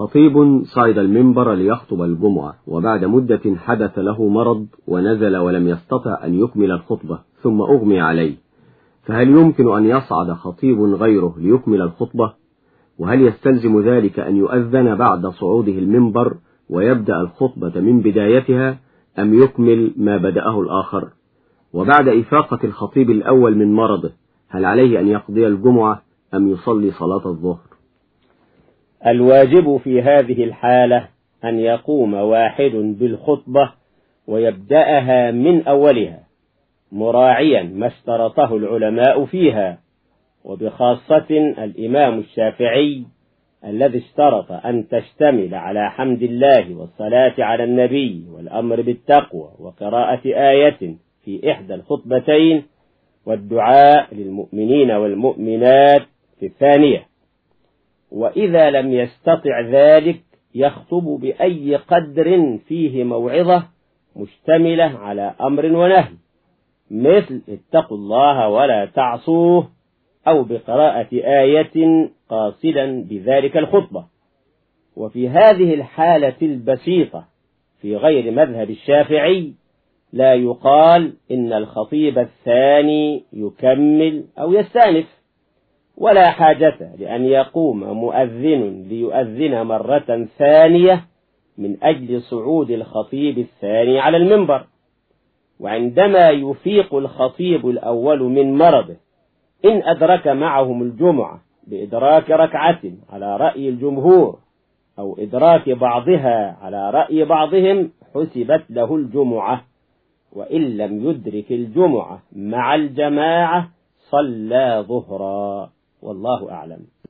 خطيب صعد المنبر ليخطب الجمعة وبعد مدة حدث له مرض ونزل ولم يستطع أن يكمل الخطبة ثم أغمي عليه. فهل يمكن أن يصعد خطيب غيره ليكمل الخطبة؟ وهل يستلزم ذلك أن يؤذن بعد صعوده المنبر ويبدأ الخطبة من بدايتها أم يكمل ما بدأه الآخر؟ وبعد إفاقة الخطيب الأول من مرضه هل عليه أن يقضي الجمعة أم يصلي صلاة الظهر؟ الواجب في هذه الحالة أن يقوم واحد بالخطبة ويبدأها من أولها مراعيا ما اشترطه العلماء فيها وبخاصة الإمام الشافعي الذي اشترط أن تشتمل على حمد الله والصلاة على النبي والأمر بالتقوى وقراءة آية في إحدى الخطبتين والدعاء للمؤمنين والمؤمنات في الثانية. وإذا لم يستطع ذلك يخطب بأي قدر فيه موعظة مشتملة على أمر ونهي. مثل اتقوا الله ولا تعصوه أو بقراءة آية قاصدا بذلك الخطبة. وفي هذه الحالة البسيطة في غير مذهب الشافعي لا يقال إن الخطيب الثاني يكمل أو يستأنف. ولا حاجة لأن يقوم مؤذن ليؤذن مرة ثانية من أجل صعود الخطيب الثاني على المنبر. وعندما يفيق الخطيب الأول من مرضه إن أدرك معهم الجمعة بإدراك ركعة على رأي الجمهور أو إدراك بعضها على رأي بعضهم حسبت له الجمعة. وإن لم يدرك الجمعة مع الجماعة صلى ظهرا. والله أعلم.